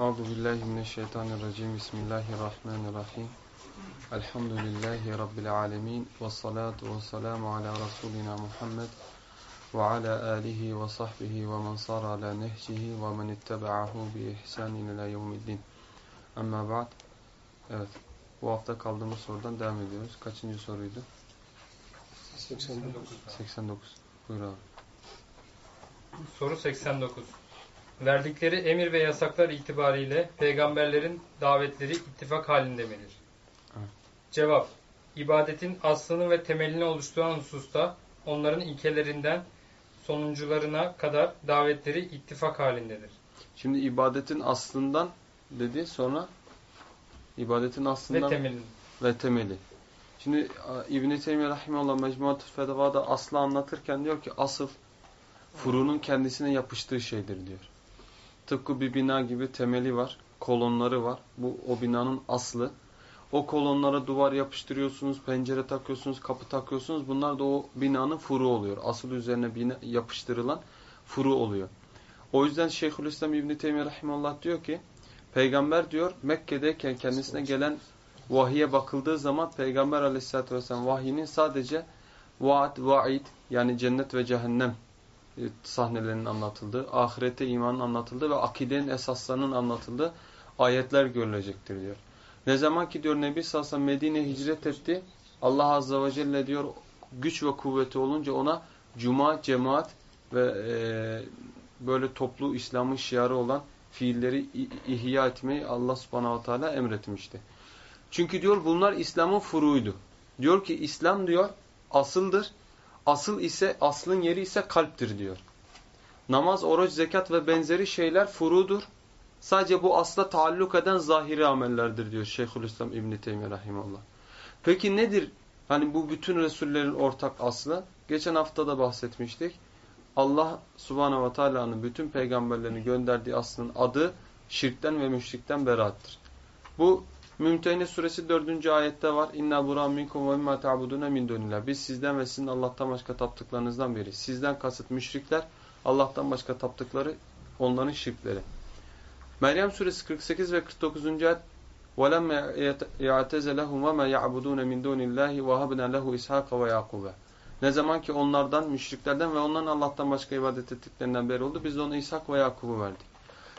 Euzu billahi mineşşeytanirracim. Bismillahirrahmanirrahim. Elhamdülillahi rabbil alamin ve salatu vesselamu ala rasulina Muhammed ve ala alihi ve sahbihi ve men sar ala nehcihi ve men ittaba'ahu bi ihsanin ila yevmiddin. Amma ba'd. Evet. Bu hafta kaldığımız sorudan devam ediyoruz. Kaçıncı soruydu? 89. 89. Buyur abi. Soru 89. Verdikleri emir ve yasaklar itibariyle peygamberlerin davetleri ittifak halinde midir? Evet. Cevap. İbadetin aslını ve temelini oluşturan hususta onların ilkelerinden sonuncularına kadar davetleri ittifak halindedir. Şimdi ibadetin aslından dedi sonra ibadetin Ve aslından temelini. ve temeli. Şimdi İbn-i Teymiye Rahimullah Mecmuat-ı Fedava'da aslı anlatırken diyor ki asıl furunun kendisine yapıştığı şeydir diyor. Tıpkı bir bina gibi temeli var, kolonları var. Bu o binanın aslı. O kolonlara duvar yapıştırıyorsunuz, pencere takıyorsunuz, kapı takıyorsunuz. Bunlar da o binanın furu oluyor. Asıl üzerine bina, yapıştırılan furu oluyor. O yüzden Şeyhülislam İbn Teymiyye Rahimullah diyor ki Peygamber diyor Mekke'deyken kendisine gelen vahiye bakıldığı zaman Peygamber Aleyhisselatü vesselam vahyinin sadece vaat, vaid yani cennet ve cehennem sahnelerinin anlatıldığı, ahirete imanın anlatıldığı ve akidenin esaslarının anlatıldığı ayetler görülecektir diyor. Ne zaman ki diyor Nebi sellem Medine hicret etti, Allah azze ve celle diyor güç ve kuvveti olunca ona cuma, cemaat ve e, böyle toplu İslam'ın şiarı olan fiilleri ihya etmeyi Allah subhanahu wa ta'ala emretmişti. Çünkü diyor bunlar İslam'ın furuydu. Diyor ki İslam diyor asıldır. Asıl ise aslın yeri ise kalptir diyor. Namaz, oruç, zekat ve benzeri şeyler furudur. Sadece bu asla taalluk eden zahiri amellerdir diyor Şeyhülislam İbn Teymiyye rahimehullah. Peki nedir? Hani bu bütün resullerin ortak aslı. Geçen hafta da bahsetmiştik. Allah subhanahu ve teala'nın bütün peygamberlerini gönderdiği aslının adı şirkten ve müşrikten beraattir. Bu Mümtehine suresi 4. ayette var. İnna buram minkum ve mimma ta'buduna min dunillah. Biz sizden ve sizin Allah'tan başka taptıklarınızdan biri. Sizden kasıt müşrikler, Allah'tan başka taptıkları onların şirkleri. Meryem suresi 48 ve 49. ayet وَلَمَّا يَعْتَزَلَهُمْ وَمَا يَعْبُدُونَ مِنْ دُونِ اللّٰهِ وَهَبْنَا لَهُ إِسْحَاقَ وَيَعْقُوبَ Ne zaman ki onlardan, müşriklerden ve onların Allah'tan başka ibadet ettiklerinden beri oldu, biz de ona İshak ve Yakub'u verdik.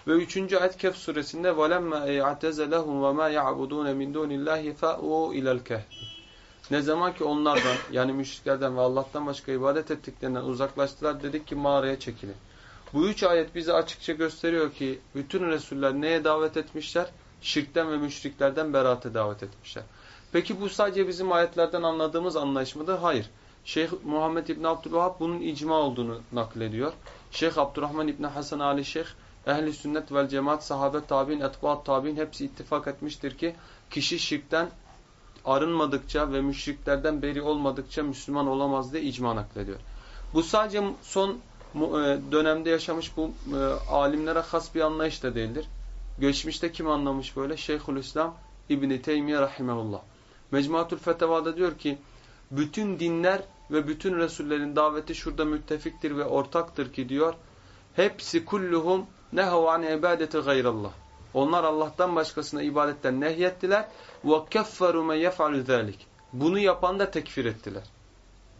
Ve 3. ayet Kehf suresinde وَلَمَّا اَيْعَتَزَلَهُمْ وَمَا يَعْبُدُونَ مِنْ دُونِ اللّٰهِ فَأُوا اِلَى الْكَهْفِ Ne zaman ki onlardan yani müşriklerden ve Allah'tan başka ibadet ettiklerinden uzaklaştılar dedik ki mağaraya çekilin. Bu üç ayet bize açıkça gösteriyor ki bütün Resuller neye davet etmişler? Şirkten ve müşriklerden beraate davet etmişler. Peki bu sadece bizim ayetlerden anladığımız anlayış mıdır? Hayır. Şeyh Muhammed İbn Abdülvahhab bunun icma olduğunu naklediyor. Şeyh Abdurrahman İbn Hasan Ali Şeyh ehli sünnet vel cemaat, sahabe tabi'in, etbaat tabi'in hepsi ittifak etmiştir ki kişi şirkten arınmadıkça ve müşriklerden beri olmadıkça Müslüman olamaz diye icma naklediyor. Bu sadece son e, dönemde yaşamış bu e, alimlere has bir anlayış da değildir. Geçmişte kim anlamış böyle? Şeyhülislam İbni Teymiye Rahimahullah. Mecmuatül Feteva'da diyor ki bütün dinler ve bütün Resullerin daveti şurada müttefiktir ve ortaktır ki diyor hepsi kulluhum nehav an ibadeti gayrallah. Onlar Allah'tan başkasına ibadetten nehyettiler ve kefferu men yef'alu zalik. Bunu yapan da tekfir ettiler.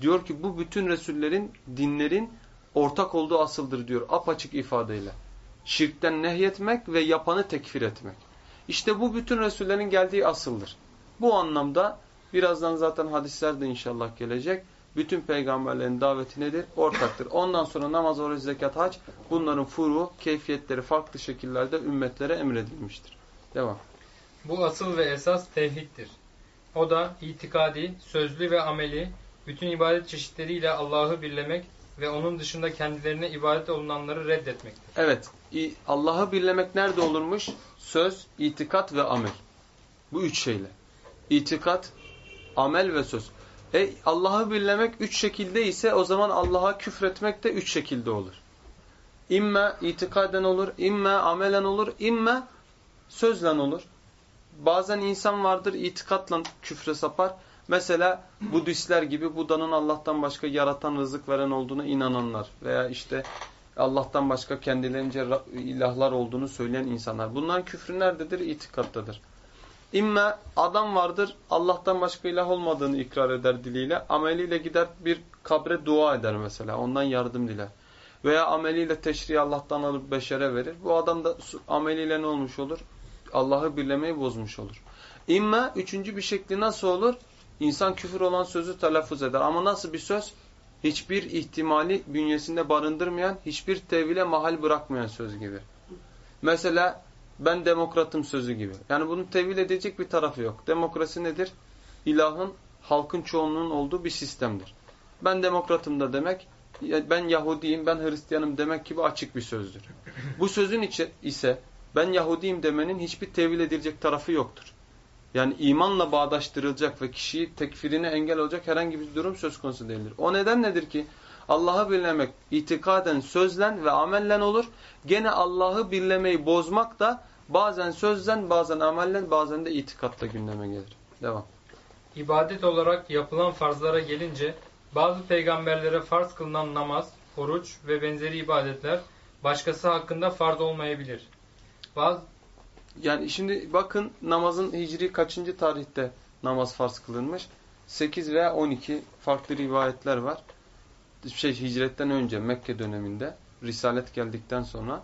Diyor ki bu bütün Resullerin, dinlerin ortak olduğu asıldır diyor apaçık ifadeyle. Şirkten nehyetmek ve yapanı tekfir etmek. İşte bu bütün Resullerin geldiği asıldır. Bu anlamda birazdan zaten hadisler de inşallah gelecek. Bütün peygamberlerin daveti nedir? Ortaktır. Ondan sonra namaz, oruç, zekat, hac bunların furu, keyfiyetleri farklı şekillerde ümmetlere emredilmiştir. Devam. Bu asıl ve esas tevhiddir. O da itikadi, sözlü ve ameli, bütün ibadet çeşitleriyle Allah'ı birlemek ve onun dışında kendilerine ibadet olunanları reddetmektir. Evet. Allah'ı birlemek nerede olurmuş? Söz, itikat ve amel. Bu üç şeyle. İtikat, amel ve söz. E Allah'ı birlemek üç şekilde ise o zaman Allah'a küfretmek de üç şekilde olur. İmme itikaden olur, imme amelen olur, imme sözle olur. Bazen insan vardır itikatla küfre sapar. Mesela Budistler gibi Buda'nın Allah'tan başka yaratan, rızık veren olduğunu inananlar veya işte Allah'tan başka kendilerince ilahlar olduğunu söyleyen insanlar. Bunların küfrü nerededir? İtikattadır. İmme adam vardır Allah'tan başka ilah olmadığını ikrar eder diliyle. Ameliyle gider bir kabre dua eder mesela. Ondan yardım diler. Veya ameliyle teşriği Allah'tan alıp beşere verir. Bu adam da ameliyle ne olmuş olur? Allah'ı birlemeyi bozmuş olur. İmme üçüncü bir şekli nasıl olur? İnsan küfür olan sözü telaffuz eder. Ama nasıl bir söz? Hiçbir ihtimali bünyesinde barındırmayan, hiçbir tevhile mahal bırakmayan söz gibi. Mesela ben demokratım sözü gibi. Yani bunun tevil edecek bir tarafı yok. Demokrasi nedir? İlahın, halkın çoğunluğunun olduğu bir sistemdir. Ben demokratım da demek, ben Yahudiyim, ben Hristiyanım demek gibi açık bir sözdür. Bu sözün içi ise ben Yahudiyim demenin hiçbir tevil edilecek tarafı yoktur. Yani imanla bağdaştırılacak ve kişiyi tekfirine engel olacak herhangi bir durum söz konusu değildir. O neden nedir ki? Allah'ı birlemek itikaden, sözlen ve amellen olur. Gene Allah'ı birlemeyi bozmak da bazen sözlen, bazen amellen, bazen de itikatta gündeme gelir. Devam. İbadet olarak yapılan farzlara gelince bazı peygamberlere farz kılınan namaz, oruç ve benzeri ibadetler başkası hakkında farz olmayabilir. Bazı yani şimdi bakın namazın hicri kaçıncı tarihte namaz farz kılınmış? 8 veya 12 farklı rivayetler var. Şey hicretten önce Mekke döneminde risalet geldikten sonra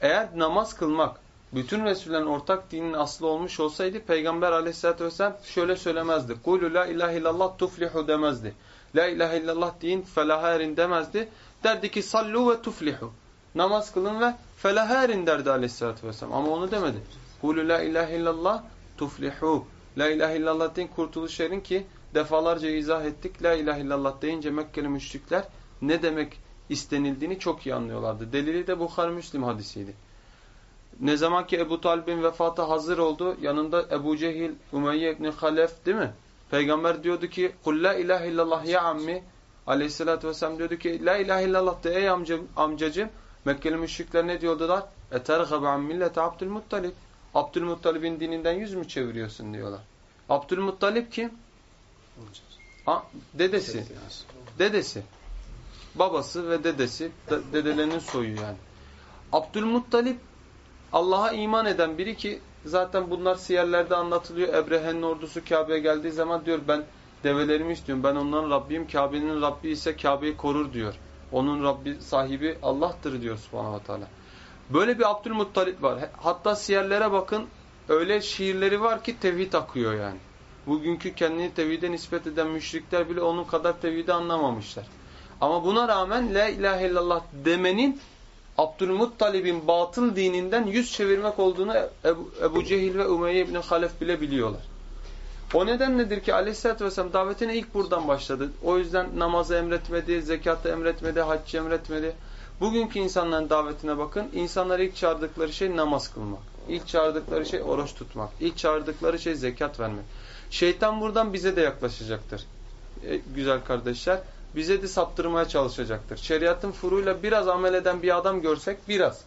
eğer namaz kılmak bütün Resullerin ortak dinin aslı olmuş olsaydı Peygamber aleyhissalatü vesselam şöyle söylemezdi. Kulu la ilahe illallah tuflihu demezdi. La ilahe illallah deyin felaha erin demezdi. Derdi ki sallu ve tuflihu. Namaz kılın ve felaha erin derdi aleyhissalatü vesselam. Ama onu demedi. Kulu la ilahe illallah tuflihu. La ilahe illallah deyin kurtuluş erin ki defalarca izah ettik. La ilahe illallah deyince Mekkeli müşrikler ne demek istenildiğini çok iyi anlıyorlardı. Delili de Bukhari Müslim hadisiydi. Ne zaman ki Ebu Talib'in vefatı hazır oldu, yanında Ebu Cehil, Ümeyye ibn Halef değil mi? Peygamber diyordu ki, قُلْ لَا اِلَٰهِ illallah ya ammi. Aleyhissalatü vesselam diyordu ki, La ilahe illallah de ey amcam, amcacım. Mekkeli müşrikler ne diyordular? اَتَرْغَبَ عَنْ مِلَّةَ Abdülmuttalib. Abdülmuttalib'in dininden yüz mü çeviriyorsun diyorlar. Abdülmuttalib kim? A, dedesi. Dedesi. Babası ve dedesi. Dedelerinin soyu yani. Abdülmuttalib Allah'a iman eden biri ki zaten bunlar siyerlerde anlatılıyor. Ebrehe'nin ordusu Kabe'ye geldiği zaman diyor ben develerimi istiyorum. Ben onların Rabbiyim. Kabe'nin Rabbi ise Kabe'yi korur diyor. Onun Rabbi sahibi Allah'tır diyor subhanahu wa ta'ala. Böyle bir Abdülmuttalip var. Hatta siyerlere bakın öyle şiirleri var ki tevhid akıyor yani. Bugünkü kendini tevhide nispet eden müşrikler bile onun kadar tevhidi anlamamışlar. Ama buna rağmen la ilahe illallah demenin Abdülmuttalib'in batıl dininden yüz çevirmek olduğunu Ebu, Cehil ve Umeyye ibn Halef bile biliyorlar. O neden nedir ki aleyhissalatü vesselam davetine ilk buradan başladı. O yüzden namazı emretmedi, zekatı emretmedi, haccı emretmedi. Bugünkü insanların davetine bakın. İnsanlar ilk çağırdıkları şey namaz kılmak. İlk çağırdıkları şey oruç tutmak. İlk çağırdıkları şey zekat vermek. Şeytan buradan bize de yaklaşacaktır. E, güzel kardeşler bize de saptırmaya çalışacaktır. Şeriatın furuyla biraz amel eden bir adam görsek biraz.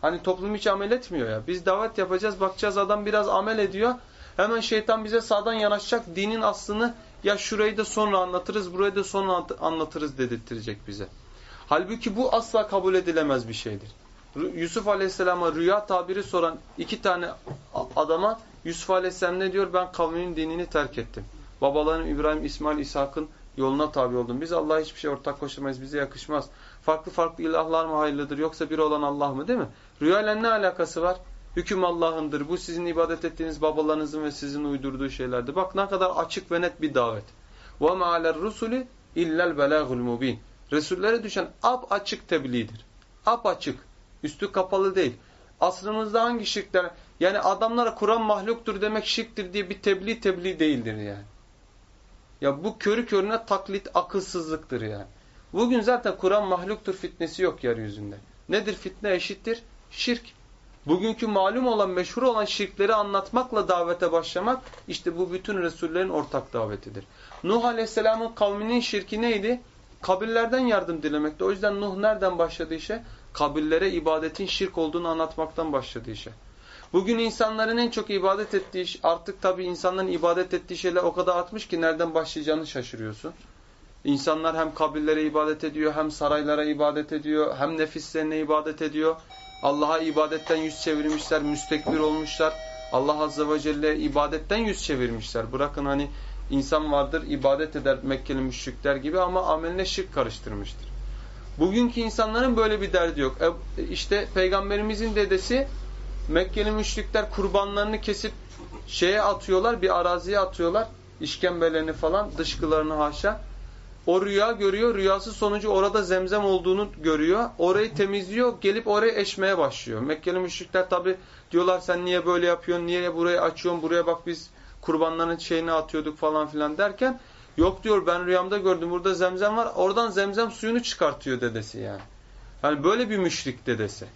Hani toplum hiç amel etmiyor ya. Biz davet yapacağız bakacağız adam biraz amel ediyor. Hemen şeytan bize sağdan yanaşacak. Dinin aslını ya şurayı da sonra anlatırız burayı da sonra anlatırız dedirttirecek bize. Halbuki bu asla kabul edilemez bir şeydir. Yusuf Aleyhisselam'a rüya tabiri soran iki tane adama Yusuf Aleyhisselam ne diyor? Ben kavminin dinini terk ettim. Babalarım İbrahim, İsmail, İshak'ın yoluna tabi oldum. Biz Allah'a hiçbir şey ortak koşamayız. Bize yakışmaz. Farklı farklı ilahlar mı hayırlıdır yoksa bir olan Allah mı değil mi? Rüyayla ne alakası var? Hüküm Allah'ındır. Bu sizin ibadet ettiğiniz babalarınızın ve sizin uydurduğu şeylerdir. Bak ne kadar açık ve net bir davet. وَمَا عَلَى الرُّسُلِ اِلَّا الْبَلَاغُ الْمُب۪ينَ Resullere düşen ap açık tebliğdir. Ap açık. Üstü kapalı değil. Asrımızda hangi şirkler? Yani adamlara Kur'an mahluktur demek şirktir diye bir tebliğ tebliğ değildir yani. Ya bu körü körüne taklit akılsızlıktır yani. Bugün zaten Kur'an mahluktur fitnesi yok yeryüzünde. Nedir fitne eşittir? Şirk. Bugünkü malum olan, meşhur olan şirkleri anlatmakla davete başlamak, işte bu bütün Resullerin ortak davetidir. Nuh Aleyhisselam'ın kavminin şirki neydi? Kabirlerden yardım dilemekti. O yüzden Nuh nereden başladı işe? Kabirlere ibadetin şirk olduğunu anlatmaktan başladı işe. Bugün insanların en çok ibadet ettiği artık tabii insanların ibadet ettiği şeyler o kadar artmış ki nereden başlayacağını şaşırıyorsun. İnsanlar hem kabirlere ibadet ediyor, hem saraylara ibadet ediyor, hem nefislerine ibadet ediyor. Allah'a ibadetten yüz çevirmişler, müstekbir olmuşlar. Allah Azze ve Celle ibadetten yüz çevirmişler. Bırakın hani insan vardır ibadet eder Mekkeli müşrikler gibi ama ameline şirk karıştırmıştır. Bugünkü insanların böyle bir derdi yok. E, işte Peygamberimizin dedesi Mekkeli müşrikler kurbanlarını kesip şeye atıyorlar, bir araziye atıyorlar. İşkembelerini falan, dışkılarını haşa. O rüya görüyor. Rüyası sonucu orada zemzem olduğunu görüyor. Orayı temizliyor. Gelip oraya eşmeye başlıyor. Mekkeli müşrikler tabi diyorlar sen niye böyle yapıyorsun? Niye burayı açıyorsun? Buraya bak biz kurbanların şeyini atıyorduk falan filan derken yok diyor ben rüyamda gördüm. Burada zemzem var. Oradan zemzem suyunu çıkartıyor dedesi yani. Yani böyle bir müşrik dedesi.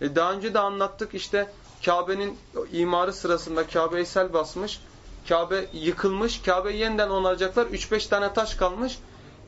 E daha önce de anlattık işte Kabe'nin imarı sırasında Kabe'yi sel basmış. Kabe yıkılmış. Kabe yeniden onaracaklar. 3-5 tane taş kalmış.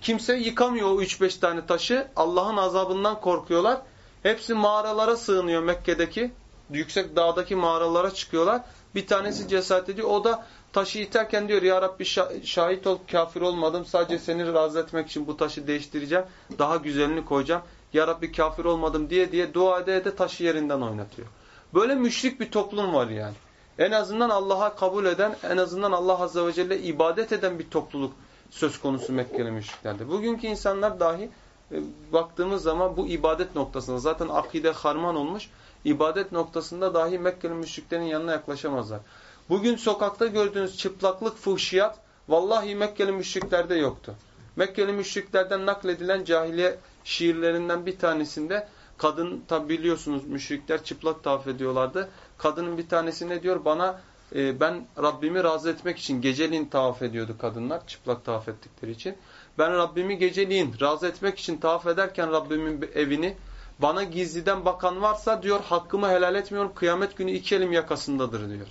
Kimse yıkamıyor o 3-5 tane taşı. Allah'ın azabından korkuyorlar. Hepsi mağaralara sığınıyor Mekke'deki. Yüksek dağdaki mağaralara çıkıyorlar. Bir tanesi cesaret ediyor. O da taşı iterken diyor ya Rabbi şahit ol kafir olmadım. Sadece seni razı etmek için bu taşı değiştireceğim. Daha güzelini koyacağım. Ya Rabbi kafir olmadım diye diye dua ede ede taşı yerinden oynatıyor. Böyle müşrik bir toplum var yani. En azından Allah'a kabul eden, en azından Allah Azze ve Celle ibadet eden bir topluluk söz konusu Mekkeli müşriklerde. Bugünkü insanlar dahi e, baktığımız zaman bu ibadet noktasında zaten akide harman olmuş. ibadet noktasında dahi Mekkeli müşriklerin yanına yaklaşamazlar. Bugün sokakta gördüğünüz çıplaklık, fuhşiyat vallahi Mekkeli müşriklerde yoktu. Mekkeli müşriklerden nakledilen cahiliye şiirlerinden bir tanesinde kadın tabi biliyorsunuz müşrikler çıplak tavaf ediyorlardı. Kadının bir tanesi ne diyor? Bana e, ben Rabbimi razı etmek için geceliğin tavaf ediyordu kadınlar çıplak tavaf ettikleri için. Ben Rabbimi geceliğin razı etmek için tavaf ederken Rabbimin evini bana gizliden bakan varsa diyor hakkımı helal etmiyorum kıyamet günü iki elim yakasındadır diyor.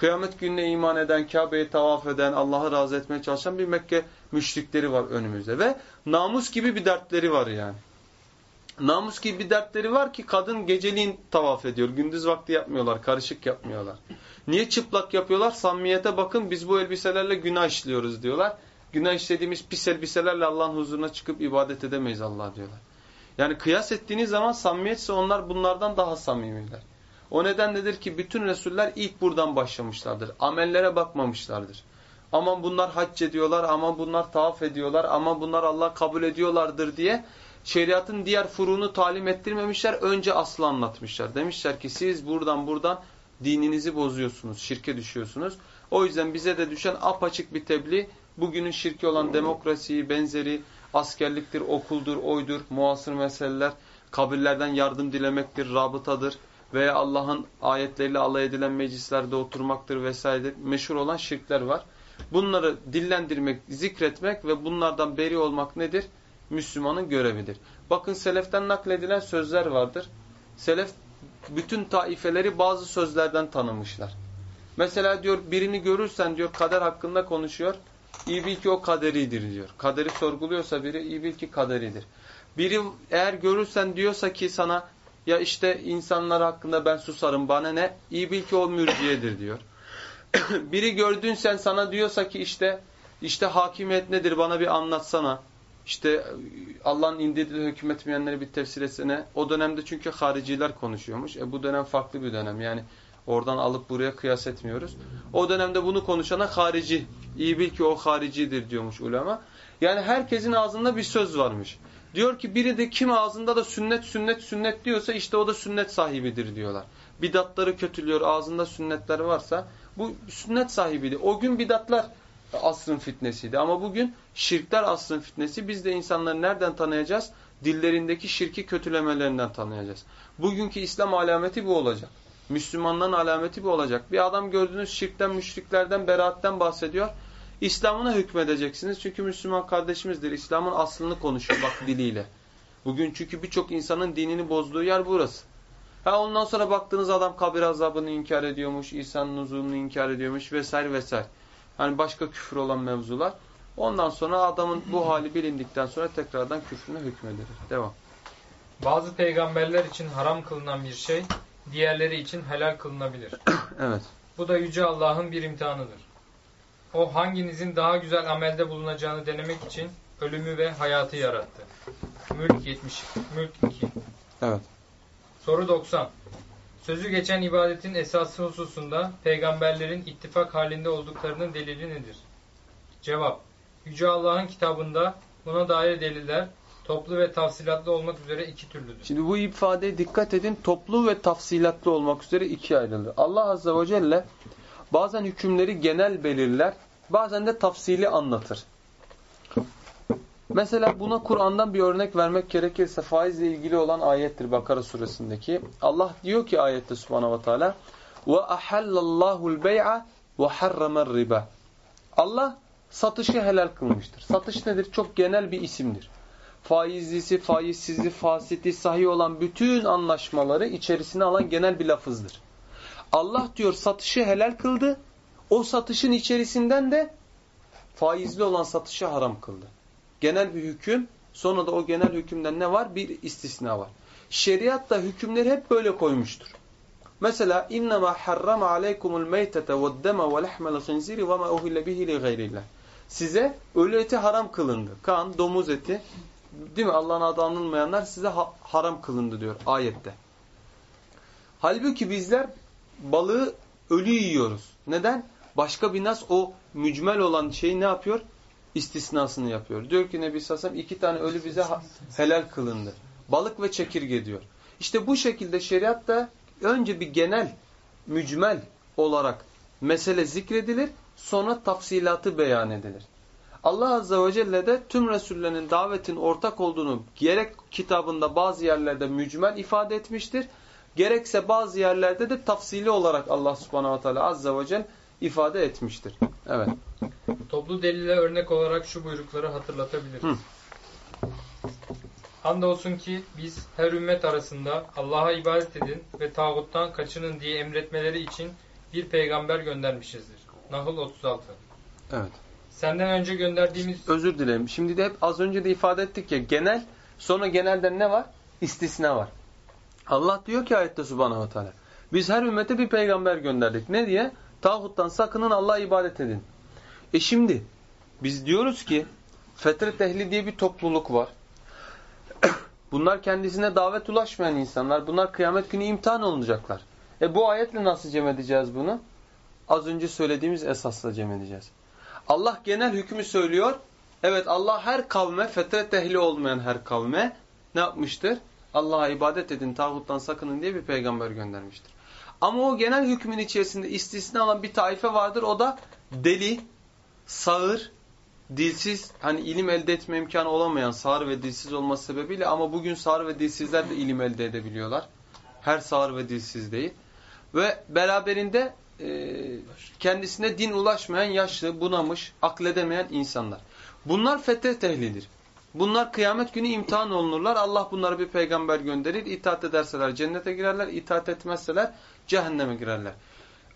Kıyamet gününe iman eden, Kabe'yi tavaf eden, Allah'ı razı etmeye çalışan bir Mekke müşrikleri var önümüzde. Ve namus gibi bir dertleri var yani. Namus gibi bir dertleri var ki kadın geceliğin tavaf ediyor. Gündüz vakti yapmıyorlar, karışık yapmıyorlar. Niye çıplak yapıyorlar? Samimiyete bakın biz bu elbiselerle günah işliyoruz diyorlar. Günah işlediğimiz pis elbiselerle Allah'ın huzuruna çıkıp ibadet edemeyiz Allah diyorlar. Yani kıyas ettiğiniz zaman samimiyetse onlar bunlardan daha samimiler. O nedenledir ki bütün Resuller ilk buradan başlamışlardır. Amellere bakmamışlardır. Ama bunlar hac ediyorlar, ama bunlar tavaf ediyorlar, ama bunlar Allah kabul ediyorlardır diye şeriatın diğer furunu talim ettirmemişler. Önce aslı anlatmışlar. Demişler ki siz buradan buradan dininizi bozuyorsunuz, şirke düşüyorsunuz. O yüzden bize de düşen apaçık bir tebliğ bugünün şirki olan demokrasiyi, benzeri, askerliktir, okuldur, oydur, muasır meseleler, kabirlerden yardım dilemektir, rabıtadır veya Allah'ın ayetleriyle alay edilen meclislerde oturmaktır vesaire meşhur olan şirkler var. Bunları dillendirmek, zikretmek ve bunlardan beri olmak nedir? Müslümanın görevidir. Bakın seleften nakledilen sözler vardır. Selef bütün taifeleri bazı sözlerden tanımışlar. Mesela diyor birini görürsen diyor kader hakkında konuşuyor. İyi bil ki o kaderidir diyor. Kaderi sorguluyorsa biri iyi bil ki kaderidir. Biri eğer görürsen diyorsa ki sana ya işte insanlar hakkında ben susarım bana ne? İyi bil ki o mürciyedir diyor. Biri gördün sen sana diyorsa ki işte işte hakimiyet nedir bana bir anlatsana. İşte Allah'ın indirdiği hükmetmeyenleri bir tefsir etsene. O dönemde çünkü hariciler konuşuyormuş. E bu dönem farklı bir dönem. Yani oradan alıp buraya kıyas etmiyoruz. O dönemde bunu konuşana harici. İyi bil ki o haricidir diyormuş ulema. Yani herkesin ağzında bir söz varmış. Diyor ki biri de kim ağzında da sünnet sünnet sünnet diyorsa işte o da sünnet sahibidir diyorlar. Bidatları kötülüyor ağzında sünnetler varsa bu sünnet sahibidir. O gün bidatlar asrın fitnesiydi ama bugün şirkler asrın fitnesi. Biz de insanları nereden tanıyacağız? Dillerindeki şirki kötülemelerinden tanıyacağız. Bugünkü İslam alameti bu olacak. Müslümanların alameti bu olacak. Bir adam gördüğünüz şirkten, müşriklerden, beraatten bahsediyor. İslam'ına hükmedeceksiniz. Çünkü Müslüman kardeşimizdir. İslam'ın aslını konuşuyor bak diliyle. Bugün çünkü birçok insanın dinini bozduğu yer burası. Ha ondan sonra baktığınız adam kabir azabını inkar ediyormuş, İsa'nın nuzulunu inkar ediyormuş vesaire vesaire. Hani başka küfür olan mevzular. Ondan sonra adamın bu hali bilindikten sonra tekrardan küfrüne hükmedilir. Devam. Bazı peygamberler için haram kılınan bir şey, diğerleri için helal kılınabilir. Evet. Bu da Yüce Allah'ın bir imtihanıdır. O hanginizin daha güzel amelde bulunacağını denemek için ölümü ve hayatı yarattı. Mülk 70, Mülk 2. Evet. Soru 90. Sözü geçen ibadetin esası hususunda peygamberlerin ittifak halinde olduklarının delili nedir? Cevap. Yüce Allah'ın kitabında buna dair deliller toplu ve tafsilatlı olmak üzere iki türlüdür. Şimdi bu ifadeye dikkat edin. Toplu ve tafsilatlı olmak üzere ikiye ayrılır. Allah Azze ve Celle bazen hükümleri genel belirler, bazen de tafsili anlatır. Mesela buna Kur'an'dan bir örnek vermek gerekirse faizle ilgili olan ayettir Bakara suresindeki. Allah diyor ki ayette subhanahu ve teala وَاَحَلَّ اللّٰهُ الْبَيْعَ وَحَرَّمَ الرِّبَى Allah satışı helal kılmıştır. Satış nedir? Çok genel bir isimdir. Faizlisi, faizsizi, fasiti, sahih olan bütün anlaşmaları içerisine alan genel bir lafızdır. Allah diyor satışı helal kıldı. O satışın içerisinden de faizli olan satışı haram kıldı. Genel bir hüküm. Sonra da o genel hükümden ne var? Bir istisna var. Şeriat da hükümleri hep böyle koymuştur. Mesela innema harrama aleykumul meytete ve'd-deme ve lahmel khinziri ve ma uhille bihi li gayrillah. Size ölü eti haram kılındı. Kan, domuz eti, değil mi? Allah'ın adı anılmayanlar size ha haram kılındı diyor ayette. Halbuki bizler balığı ölü yiyoruz. Neden? Başka bir nas o mücmel olan şeyi ne yapıyor? İstisnasını yapıyor. Diyor ki Nebi Sassam iki tane ölü bize helal kılındı. Balık ve çekirge diyor. İşte bu şekilde şeriatta önce bir genel, mücmel olarak mesele zikredilir. Sonra tafsilatı beyan edilir. Allah Azze ve Celle de tüm Resullerin davetin ortak olduğunu gerek kitabında bazı yerlerde mücmel ifade etmiştir. Gerekse bazı yerlerde de tafsili olarak Allah Subhanahu Teala Azze ve Celle ifade etmiştir. Evet. Toplu delile örnek olarak şu buyrukları hatırlatabiliriz. Hı. Andolsun ki biz her ümmet arasında Allah'a ibadet edin ve tağuttan kaçının diye emretmeleri için bir peygamber göndermişizdir. Nahl 36 Evet. Senden önce gönderdiğimiz Özür dilerim. Şimdi de hep az önce de ifade ettik ya genel sonra genelden ne var? İstisna var. Allah diyor ki ayette subhanahu wa ta'ala biz her ümmete bir peygamber gönderdik. Ne diye? Tağuttan sakının Allah'a ibadet edin. E şimdi biz diyoruz ki fetret ehli diye bir topluluk var. Bunlar kendisine davet ulaşmayan insanlar. Bunlar kıyamet günü imtihan olunacaklar. E bu ayetle nasıl cem edeceğiz bunu? Az önce söylediğimiz esasla cem edeceğiz. Allah genel hükmü söylüyor. Evet Allah her kavme, fetret ehli olmayan her kavme ne yapmıştır? Allah'a ibadet edin, tağuttan sakının diye bir peygamber göndermiştir. Ama o genel hükmün içerisinde istisna olan bir taife vardır. O da deli, sağır, dilsiz, hani ilim elde etme imkanı olamayan sağır ve dilsiz olması sebebiyle ama bugün sağır ve dilsizler de ilim elde edebiliyorlar. Her sağır ve dilsiz değil. Ve beraberinde e, kendisine din ulaşmayan, yaşlı, bunamış, akledemeyen insanlar. Bunlar fetret ehlidir. Bunlar kıyamet günü imtihan olunurlar. Allah bunlara bir peygamber gönderir. İtaat ederseler cennete girerler. İtaat etmezseler cehenneme girerler.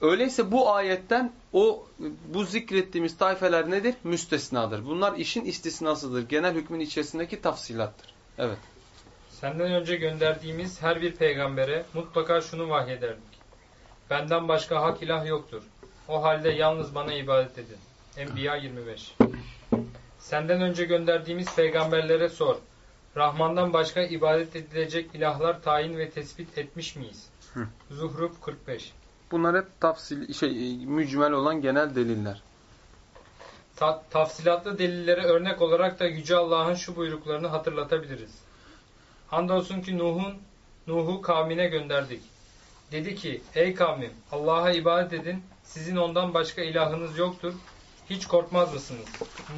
Öyleyse bu ayetten o bu zikrettiğimiz tayfeler nedir? Müstesnadır. Bunlar işin istisnasıdır. Genel hükmün içerisindeki tafsilattır. Evet. Senden önce gönderdiğimiz her bir peygambere mutlaka şunu vahyederdik. Benden başka hak ilah yoktur. O halde yalnız bana ibadet edin. Enbiya 25 Senden önce gönderdiğimiz peygamberlere sor. Rahmandan başka ibadet edilecek ilahlar tayin ve tespit etmiş miyiz? Hı. Zuhruf 45 Bunlar hep tafsil şey mücmel olan genel deliller. Ta tafsilatlı delillere örnek olarak da Yüce Allah'ın şu buyruklarını hatırlatabiliriz. Andolsun ki Nuh'un Nuh'u kavmine gönderdik. Dedi ki, ey kavmim Allah'a ibadet edin, sizin ondan başka ilahınız yoktur. Hiç korkmaz mısınız?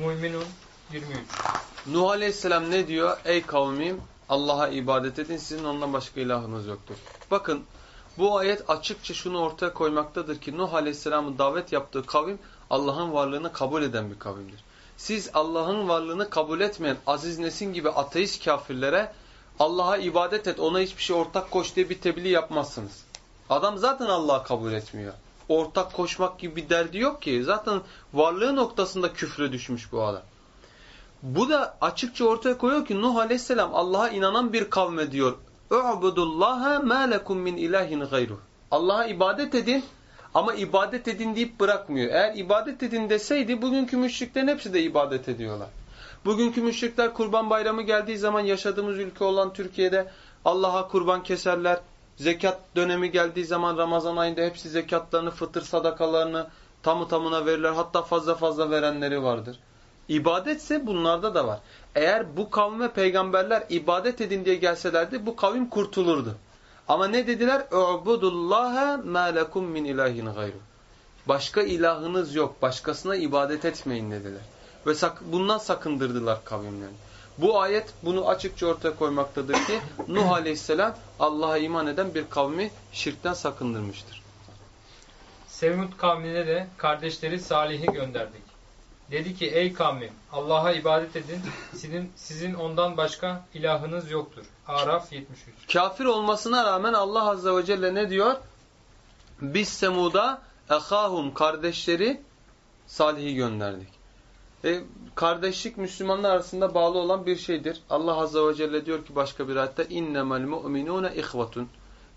Müminun 23 Nuh Aleyhisselam ne diyor? Ey kavmim Allah'a ibadet edin, sizin ondan başka ilahınız yoktur. Bakın bu ayet açıkça şunu ortaya koymaktadır ki Nuh Aleyhisselam'ın davet yaptığı kavim Allah'ın varlığını kabul eden bir kavimdir. Siz Allah'ın varlığını kabul etmeyen Aziz Nesin gibi ateist kafirlere Allah'a ibadet et, ona hiçbir şey ortak koş diye bir tebliğ yapmazsınız. Adam zaten Allah'ı kabul etmiyor. Ortak koşmak gibi bir derdi yok ki. Zaten varlığı noktasında küfre düşmüş bu adam. Bu da açıkça ortaya koyuyor ki Nuh Aleyhisselam Allah'a inanan bir kavme diyor. U'budullaha ma lekum min ilahin gayruh. Allah'a ibadet edin ama ibadet edin deyip bırakmıyor. Eğer ibadet edin deseydi bugünkü müşriklerin hepsi de ibadet ediyorlar. Bugünkü müşrikler kurban bayramı geldiği zaman yaşadığımız ülke olan Türkiye'de Allah'a kurban keserler. Zekat dönemi geldiği zaman Ramazan ayında hepsi zekatlarını, fıtır sadakalarını tamı tamına verirler. Hatta fazla fazla verenleri vardır. İbadetse bunlarda da var. Eğer bu kavme peygamberler ibadet edin diye gelselerdi bu kavim kurtulurdu. Ama ne dediler? U'budullaha ma lekum min ilahin gayru. Başka ilahınız yok. Başkasına ibadet etmeyin dediler. Ve sak bundan sakındırdılar kavimlerini. Bu ayet bunu açıkça ortaya koymaktadır ki Nuh Aleyhisselam Allah'a iman eden bir kavmi şirkten sakındırmıştır. Semud kavmine de kardeşleri Salih'i gönderdik. Dedi ki ey kavmim Allah'a ibadet edin. Sizin, sizin ondan başka ilahınız yoktur. Araf 73. Kafir olmasına rağmen Allah Azze ve Celle ne diyor? Biz Semud'a ehahum kardeşleri Salih'i gönderdik. E, kardeşlik Müslümanlar arasında bağlı olan bir şeydir. Allah Azze ve Celle diyor ki başka bir ayette innemel mu'minune ihvatun.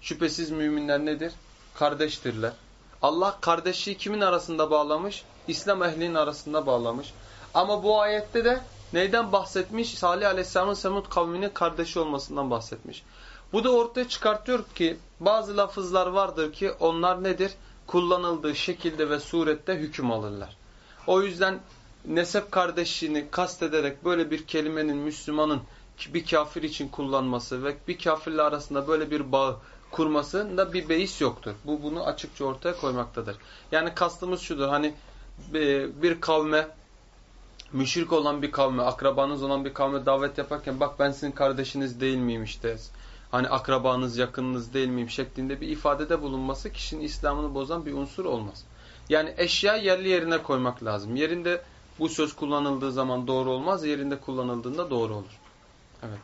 Şüphesiz müminler nedir? Kardeştirler. Allah kardeşliği kimin arasında bağlamış? İslam ehlinin arasında bağlamış. Ama bu ayette de neyden bahsetmiş? Salih Aleyhisselam'ın Semud kavminin kardeşi olmasından bahsetmiş. Bu da ortaya çıkartıyor ki bazı lafızlar vardır ki onlar nedir? Kullanıldığı şekilde ve surette hüküm alırlar. O yüzden nesep kardeşliğini kastederek böyle bir kelimenin Müslümanın bir kafir için kullanması ve bir kafirle arasında böyle bir bağ kurmasında bir beis yoktur. Bu bunu açıkça ortaya koymaktadır. Yani kastımız şudur hani bir kavme müşrik olan bir kavme, akrabanız olan bir kavme davet yaparken bak ben sizin kardeşiniz değil miyim işte hani akrabanız, yakınınız değil miyim şeklinde bir ifadede bulunması kişinin İslam'ını bozan bir unsur olmaz. Yani eşya yerli yerine koymak lazım. Yerinde bu söz kullanıldığı zaman doğru olmaz, yerinde kullanıldığında doğru olur. Evet.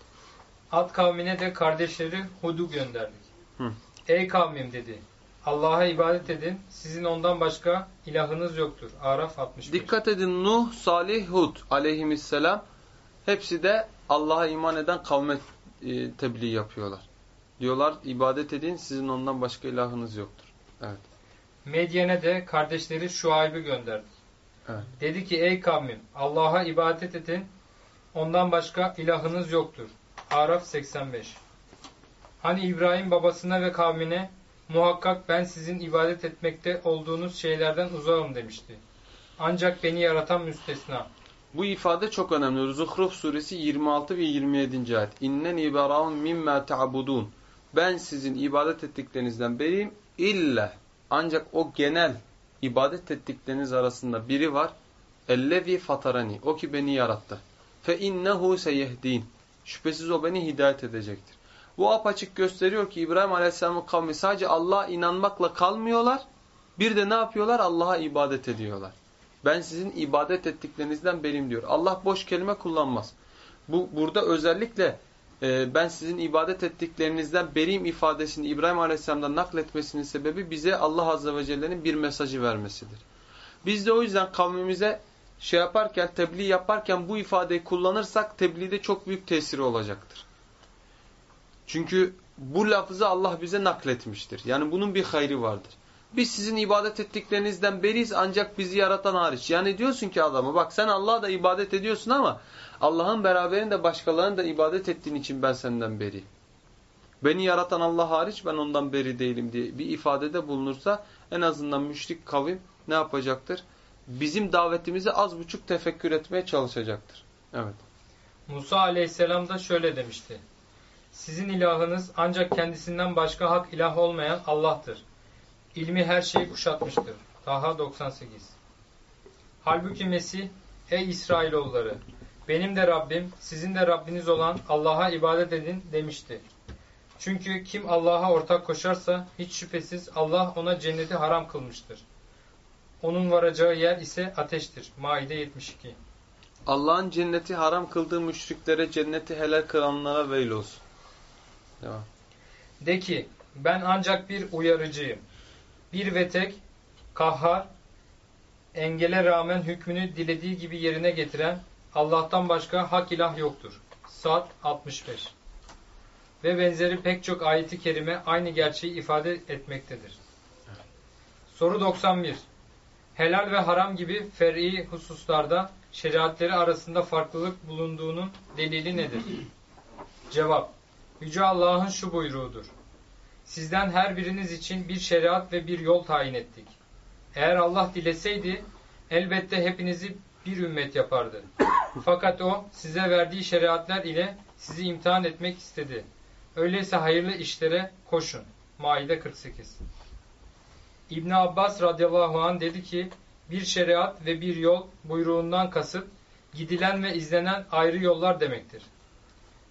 Ad kavmine de kardeşleri Hud'u gönderdik. Hı. Ey kavmim dedi. Allah'a ibadet edin. Sizin ondan başka ilahınız yoktur. Araf 61. Dikkat edin Nuh, Salih, Hud aleyhisselam hepsi de Allah'a iman eden kavme e, tebliğ yapıyorlar. Diyorlar ibadet edin sizin ondan başka ilahınız yoktur. Evet. Medyen'e de kardeşleri Şuayb'ı gönderdik. Evet. Dedi ki ey kavmim Allah'a ibadet edin. Ondan başka ilahınız yoktur. Araf 85. Hani İbrahim babasına ve kavmine muhakkak ben sizin ibadet etmekte olduğunuz şeylerden uzağım demişti. Ancak beni yaratan müstesna. Bu ifade çok önemli. Zuhruf suresi 26 ve 27. ayet. İnnen ibara'un mimma ta'budun. Ben sizin ibadet ettiklerinizden beriyim. İlla ancak o genel ibadet ettikleriniz arasında biri var. Ellezî fatarani. O ki beni yarattı. Fe innehu seyehdin. Şüphesiz o beni hidayet edecektir. Bu apaçık gösteriyor ki İbrahim Aleyhisselam'ın kavmi sadece Allah'a inanmakla kalmıyorlar. Bir de ne yapıyorlar? Allah'a ibadet ediyorlar. Ben sizin ibadet ettiklerinizden benim diyor. Allah boş kelime kullanmaz. Bu burada özellikle e, ben sizin ibadet ettiklerinizden beriyim ifadesini İbrahim Aleyhisselam'dan nakletmesinin sebebi bize Allah Azze ve Celle'nin bir mesajı vermesidir. Biz de o yüzden kavmimize şey yaparken, tebliğ yaparken bu ifadeyi kullanırsak tebliğde çok büyük tesiri olacaktır. Çünkü bu lafızı Allah bize nakletmiştir. Yani bunun bir hayrı vardır. Biz sizin ibadet ettiklerinizden beriyiz ancak bizi yaratan hariç. Yani diyorsun ki adama bak sen Allah'a da ibadet ediyorsun ama Allah'ın beraberinde başkalarını da ibadet ettiğin için ben senden beriyim. Beni yaratan Allah hariç ben ondan beri değilim diye bir ifadede bulunursa en azından müşrik kavim ne yapacaktır? Bizim davetimizi az buçuk tefekkür etmeye çalışacaktır. Evet. Musa aleyhisselam da şöyle demişti. Sizin ilahınız ancak kendisinden başka hak ilah olmayan Allah'tır. İlmi her şeyi kuşatmıştır. Taha 98 Halbuki Mesih, ey İsrailoğulları, benim de Rabbim, sizin de Rabbiniz olan Allah'a ibadet edin demişti. Çünkü kim Allah'a ortak koşarsa hiç şüphesiz Allah ona cenneti haram kılmıştır. Onun varacağı yer ise ateştir. Maide 72 Allah'ın cenneti haram kıldığı müşriklere cenneti helal kılanlara veil olsun. Devam. De ki ben ancak bir uyarıcıyım. Bir ve tek kahhar engele rağmen hükmünü dilediği gibi yerine getiren Allah'tan başka hak ilah yoktur. Sad 65 Ve benzeri pek çok ayeti kerime aynı gerçeği ifade etmektedir. Soru 91 Helal ve haram gibi fer'i hususlarda şeriatleri arasında farklılık bulunduğunun delili nedir? Cevap Yüce Allah'ın şu buyruğudur. Sizden her biriniz için bir şeriat ve bir yol tayin ettik. Eğer Allah dileseydi elbette hepinizi bir ümmet yapardı. Fakat o size verdiği şeriatlar ile sizi imtihan etmek istedi. Öyleyse hayırlı işlere koşun. Maide 48 İbn Abbas radıyallahu anh dedi ki bir şeriat ve bir yol buyruğundan kasıt gidilen ve izlenen ayrı yollar demektir.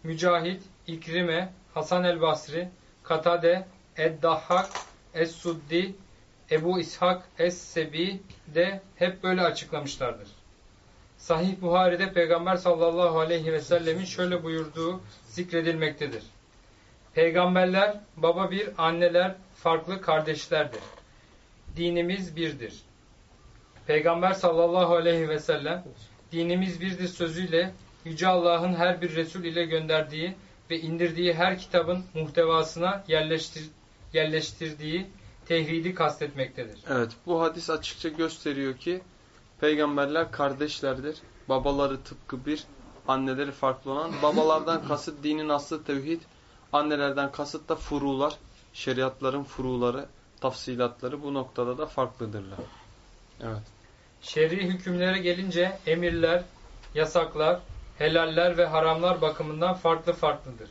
Mücahit, İkrime, Hasan el Basri, Katade, Ed-Dahhak, Es-Suddi, Ebu İshak Es-Sebi de hep böyle açıklamışlardır. Sahih Buhari'de Peygamber sallallahu aleyhi ve sellemin şöyle buyurduğu zikredilmektedir. Peygamberler baba bir, anneler farklı kardeşlerdir. Dinimiz birdir. Peygamber sallallahu aleyhi ve sellem dinimiz birdir sözüyle Yüce Allah'ın her bir Resul ile gönderdiği ve indirdiği her kitabın muhtevasına yerleştir, yerleştirdiği tevhidi kastetmektedir. Evet bu hadis açıkça gösteriyor ki peygamberler kardeşlerdir. Babaları tıpkı bir, anneleri farklı olan. Babalardan kasıt dinin aslı tevhid, annelerden kasıt da furular, şeriatların furuları, tafsilatları bu noktada da farklıdırlar. Evet. Şer'i hükümlere gelince emirler, yasaklar, helaller ve haramlar bakımından farklı farklıdır.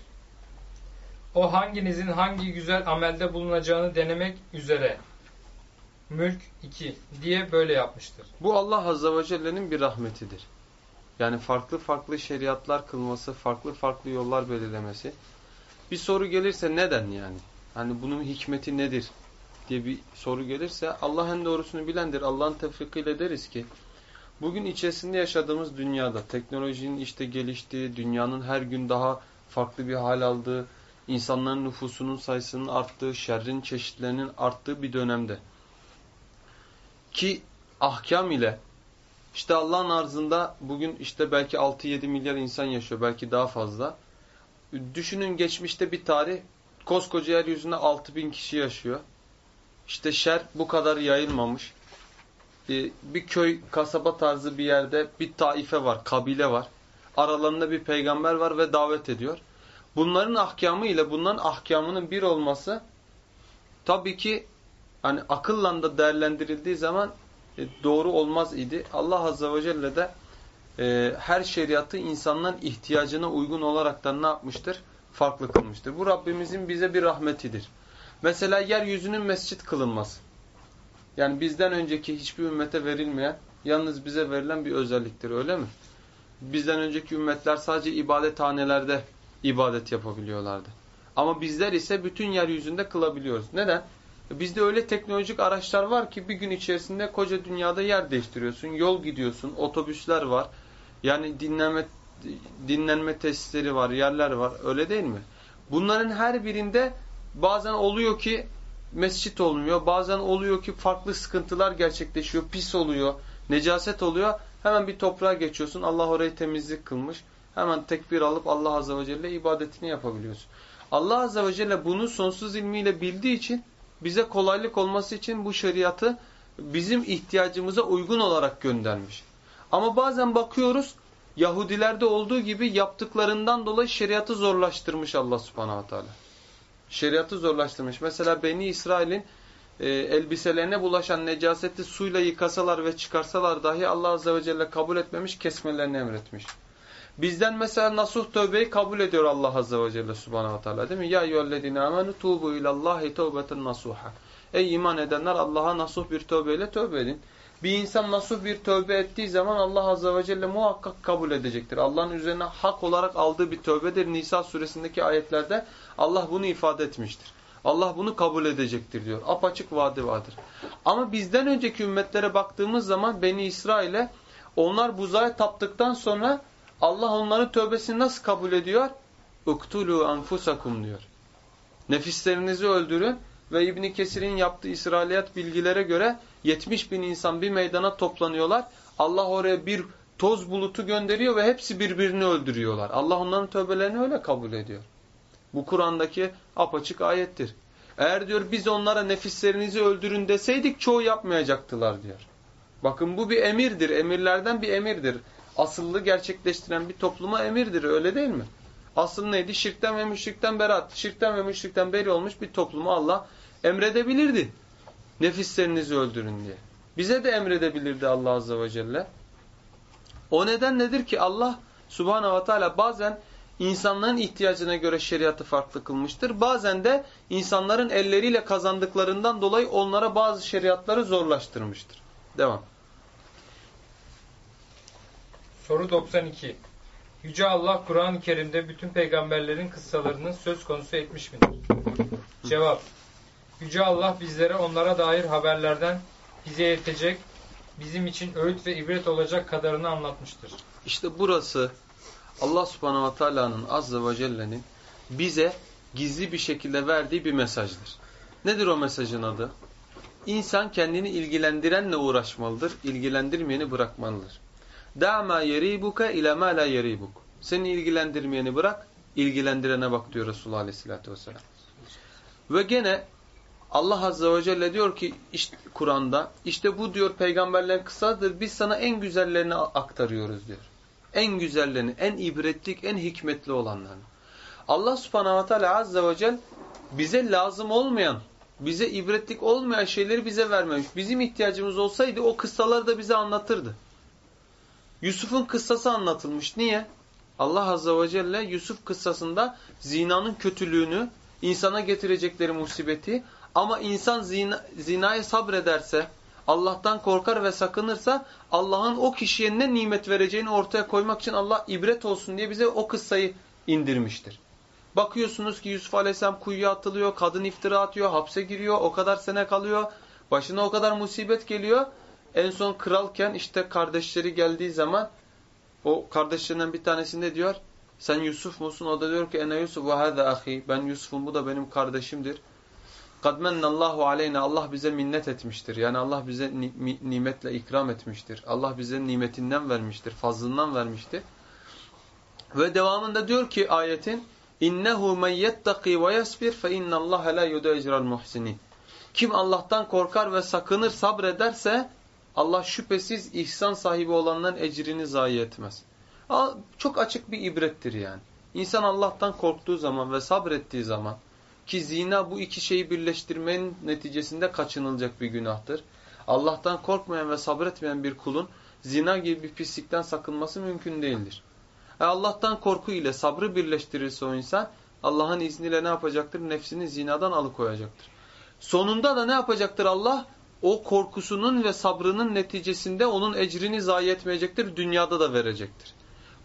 O hanginizin hangi güzel amelde bulunacağını denemek üzere. Mülk 2 diye böyle yapmıştır. Bu Allah Azze ve Celle'nin bir rahmetidir. Yani farklı farklı şeriatlar kılması, farklı farklı yollar belirlemesi. Bir soru gelirse neden yani? Hani bunun hikmeti nedir diye bir soru gelirse Allah en doğrusunu bilendir. Allah'ın tevfikiyle deriz ki bugün içerisinde yaşadığımız dünyada teknolojinin işte geliştiği, dünyanın her gün daha farklı bir hal aldığı, insanların nüfusunun sayısının arttığı, şerrin çeşitlerinin arttığı bir dönemde ki ahkam ile işte Allah'ın arzında bugün işte belki 6-7 milyar insan yaşıyor. Belki daha fazla. Düşünün geçmişte bir tarih koskoca yeryüzünde 6 bin kişi yaşıyor. İşte şer bu kadar yayılmamış. Ee, bir köy, kasaba tarzı bir yerde bir taife var, kabile var. Aralarında bir peygamber var ve davet ediyor. Bunların ahkamı ile bunların ahkamının bir olması tabii ki hani akılla da değerlendirildiği zaman e, doğru olmaz idi. Allah Azze ve Celle de e, her şeriatı insanların ihtiyacına uygun olaraktan ne yapmıştır? Farklı kılmıştır. Bu Rabbimizin bize bir rahmetidir. Mesela yeryüzünün mescit kılınması. Yani bizden önceki hiçbir ümmete verilmeyen, yalnız bize verilen bir özelliktir öyle mi? Bizden önceki ümmetler sadece ibadethanelerde ibadet yapabiliyorlardı. Ama bizler ise bütün yeryüzünde kılabiliyoruz. Neden? Bizde öyle teknolojik araçlar var ki bir gün içerisinde koca dünyada yer değiştiriyorsun, yol gidiyorsun, otobüsler var. Yani dinlenme dinlenme tesisleri var, yerler var. Öyle değil mi? Bunların her birinde bazen oluyor ki mescit olmuyor. Bazen oluyor ki farklı sıkıntılar gerçekleşiyor. Pis oluyor. Necaset oluyor. Hemen bir toprağa geçiyorsun. Allah orayı temizlik kılmış. Hemen tekbir alıp Allah Azze ve Celle ibadetini yapabiliyorsun. Allah Azze ve Celle bunu sonsuz ilmiyle bildiği için bize kolaylık olması için bu şeriatı bizim ihtiyacımıza uygun olarak göndermiş. Ama bazen bakıyoruz Yahudilerde olduğu gibi yaptıklarından dolayı şeriatı zorlaştırmış Allah subhanahu teala. Şeriatı zorlaştırmış. Mesela Beni İsrail'in e, elbiselerine bulaşan necaseti suyla yıkasalar ve çıkarsalar dahi Allah azze ve celle kabul etmemiş, kesmelerini emretmiş. Bizden mesela nasuh tövbeyi kabul ediyor Allah azze ve celle subhanahu teala değil mi? Ya eyyühellezine amenu tubu ilallahi tevbeten nasuha. Ey iman edenler Allah'a nasuh bir tövbeyle tövbe edin. Bir insan nasuh bir tövbe ettiği zaman Allah azze ve celle muhakkak kabul edecektir. Allah'ın üzerine hak olarak aldığı bir tövbedir. Nisa suresindeki ayetlerde Allah bunu ifade etmiştir. Allah bunu kabul edecektir diyor. Apaçık vaadi vardır. Ama bizden önceki ümmetlere baktığımız zaman Beni İsrail'e onlar buzağa taptıktan sonra Allah onların tövbesini nasıl kabul ediyor? Uktulu enfusakum diyor. Nefislerinizi öldürün ve İbni Kesir'in yaptığı İsrailiyat bilgilere göre 70 bin insan bir meydana toplanıyorlar. Allah oraya bir toz bulutu gönderiyor ve hepsi birbirini öldürüyorlar. Allah onların tövbelerini öyle kabul ediyor. Bu Kur'an'daki apaçık ayettir. Eğer diyor biz onlara nefislerinizi öldürün deseydik çoğu yapmayacaktılar diyor. Bakın bu bir emirdir. Emirlerden bir emirdir. Asıllı gerçekleştiren bir topluma emirdir. Öyle değil mi? Asıl neydi? Şirkten ve müşrikten berat. Şirkten ve müşrikten beri olmuş bir toplumu Allah emredebilirdi. Nefislerinizi öldürün diye. Bize de emredebilirdi Allah Azze ve Celle. O neden nedir ki Allah Subhanahu ve Teala bazen insanların ihtiyacına göre şeriatı farklı kılmıştır. Bazen de insanların elleriyle kazandıklarından dolayı onlara bazı şeriatları zorlaştırmıştır. Devam. Soru 92. Yüce Allah Kur'an-ı Kerim'de bütün peygamberlerin kıssalarını söz konusu etmiş midir? Cevap. Yüce Allah bizlere onlara dair haberlerden bize yetecek, bizim için öğüt ve ibret olacak kadarını anlatmıştır. İşte burası Allah subhanahu ve teala'nın azze ve celle'nin bize gizli bir şekilde verdiği bir mesajdır. Nedir o mesajın adı? İnsan kendini ilgilendirenle uğraşmalıdır, ilgilendirmeyeni bırakmalıdır. Da'ma yeribuka ila ma la yeribuk. Seni ilgilendirmeyeni bırak, ilgilendirene bak diyor Resulullah Aleyhisselatü Vesselam. Ve gene Allah Azze ve Celle diyor ki işte Kur'an'da işte bu diyor peygamberlerin kısadır biz sana en güzellerini aktarıyoruz diyor. En güzellerini, en ibretlik, en hikmetli olanlarını. Allah Subhanahu Teala Azze ve Celle bize lazım olmayan, bize ibretlik olmayan şeyleri bize vermemiş. Bizim ihtiyacımız olsaydı o kıssaları da bize anlatırdı. Yusuf'un kıssası anlatılmış. Niye? Allah Azze ve Celle Yusuf kıssasında zinanın kötülüğünü, insana getirecekleri musibeti ama insan zina, zinaya sabrederse, Allah'tan korkar ve sakınırsa Allah'ın o kişiye ne nimet vereceğini ortaya koymak için Allah ibret olsun diye bize o kıssayı indirmiştir. Bakıyorsunuz ki Yusuf Aleyhisselam kuyuya atılıyor, kadın iftira atıyor, hapse giriyor, o kadar sene kalıyor, başına o kadar musibet geliyor. En son kralken işte kardeşleri geldiği zaman o kardeşlerinden bir tanesinde diyor sen Yusuf musun? O da diyor ki ene Yusuf ve hâze ahi. Ben Yusuf'um bu da benim kardeşimdir. Kad mennallahu aleyna. Allah bize minnet etmiştir. Yani Allah bize ni nimetle ikram etmiştir. Allah bize nimetinden vermiştir. Fazlından vermiştir. Ve devamında diyor ki ayetin innehu men yettaki ve yasbir fe innallaha la yudecral muhsinin. Kim Allah'tan korkar ve sakınır sabrederse Allah şüphesiz ihsan sahibi olanların ecrini zayi etmez. Çok açık bir ibrettir yani. İnsan Allah'tan korktuğu zaman ve sabrettiği zaman ki zina bu iki şeyi birleştirmenin neticesinde kaçınılacak bir günahtır. Allah'tan korkmayan ve sabretmeyen bir kulun zina gibi bir pislikten sakınması mümkün değildir. E Allah'tan korku ile sabrı birleştirirse o insan Allah'ın izniyle ne yapacaktır? Nefsini zinadan alıkoyacaktır. Sonunda da ne yapacaktır Allah? O korkusunun ve sabrının neticesinde onun ecrini zayi etmeyecektir. Dünyada da verecektir.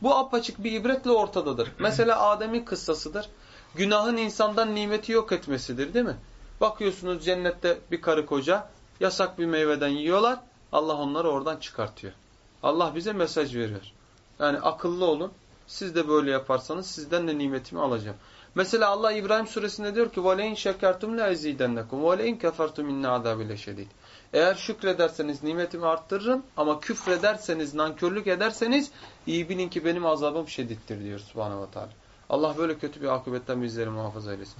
Bu apaçık bir ibretle ortadadır. Mesela Adem'in kıssasıdır. Günahın insandan nimeti yok etmesidir değil mi? Bakıyorsunuz cennette bir karı koca yasak bir meyveden yiyorlar. Allah onları oradan çıkartıyor. Allah bize mesaj veriyor. Yani akıllı olun. Siz de böyle yaparsanız sizden de nimetimi alacağım. Mesela Allah İbrahim suresinde diyor ki وَلَاِنْ شَكَرْتُمْ لَاَزِيدَنَّكُمْ وَلَاِنْ كَفَرْتُمْ اِنَّ عَذَابِ لَشَدِيدٍ Eğer şükrederseniz nimetimi arttırırım ama küfrederseniz, nankörlük ederseniz iyi bilin ki benim azabım şedittir diyor subhanahu wa ta'ala. Allah böyle kötü bir akıbetten bizleri muhafaza eylesin.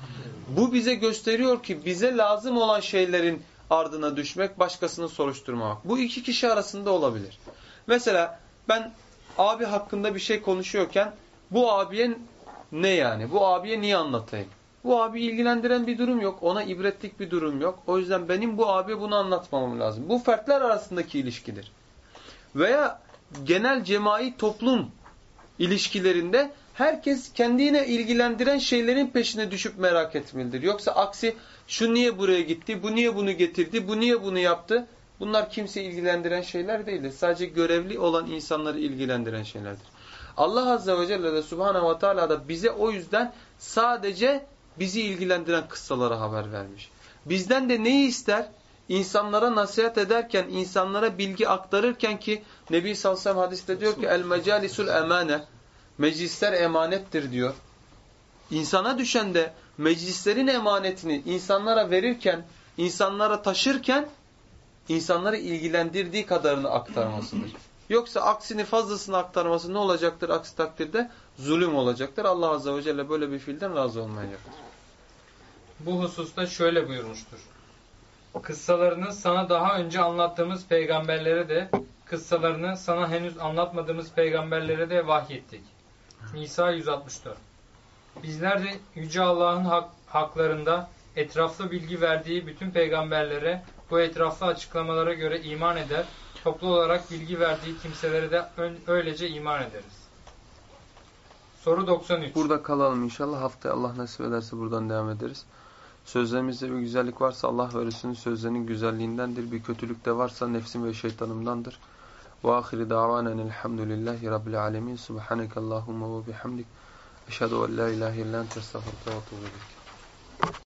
Bu bize gösteriyor ki bize lazım olan şeylerin ardına düşmek, başkasını soruşturmamak. Bu iki kişi arasında olabilir. Mesela ben abi hakkında bir şey konuşuyorken bu abiye ne yani? Bu abiye niye anlatayım? Bu abi ilgilendiren bir durum yok. Ona ibretlik bir durum yok. O yüzden benim bu abiye bunu anlatmamam lazım. Bu fertler arasındaki ilişkidir. Veya genel cemai toplum ilişkilerinde herkes kendine ilgilendiren şeylerin peşine düşüp merak etmelidir. Yoksa aksi şu niye buraya gitti, bu niye bunu getirdi, bu niye bunu yaptı? Bunlar kimseyi ilgilendiren şeyler değildir. Sadece görevli olan insanları ilgilendiren şeylerdir. Allah Azze ve Celle de Subhanahu ve Teala da bize o yüzden sadece bizi ilgilendiren kıssalara haber vermiş. Bizden de neyi ister? İnsanlara nasihat ederken, insanlara bilgi aktarırken ki Nebi sellem hadiste diyor ki el mecalisul emane meclisler emanettir diyor. İnsana düşen de meclislerin emanetini insanlara verirken, insanlara taşırken insanları ilgilendirdiği kadarını aktarmasıdır. Yoksa aksini fazlasını aktarması ne olacaktır? Aksi takdirde zulüm olacaktır. Allah Azze ve Celle böyle bir fiilden razı olmayacaktır. Bu hususta şöyle buyurmuştur. Kıssalarını sana daha önce anlattığımız peygamberlere de, kıssalarını sana henüz anlatmadığımız peygamberlere de vahyettik. Nisa 164 Bizler de Yüce Allah'ın hak, haklarında etraflı bilgi verdiği bütün peygamberlere bu etraflı açıklamalara göre iman eder, toplu olarak bilgi verdiği kimselere de öylece iman ederiz. Soru 93 Burada kalalım inşallah. Haftaya Allah nasip ederse buradan devam ederiz. Sözlerimizde bir güzellik varsa Allah ve Resulünün sözlerinin güzelliğindendir. Bir kötülük de varsa nefsim ve şeytanımdandır. Ve ahiri davanen elhamdülillahi rabbil alemin. Subhaneke Allahumma ve bihamdik. Eşhedü en la ilahe illa ente estağfurullah ve etûbü ileyk.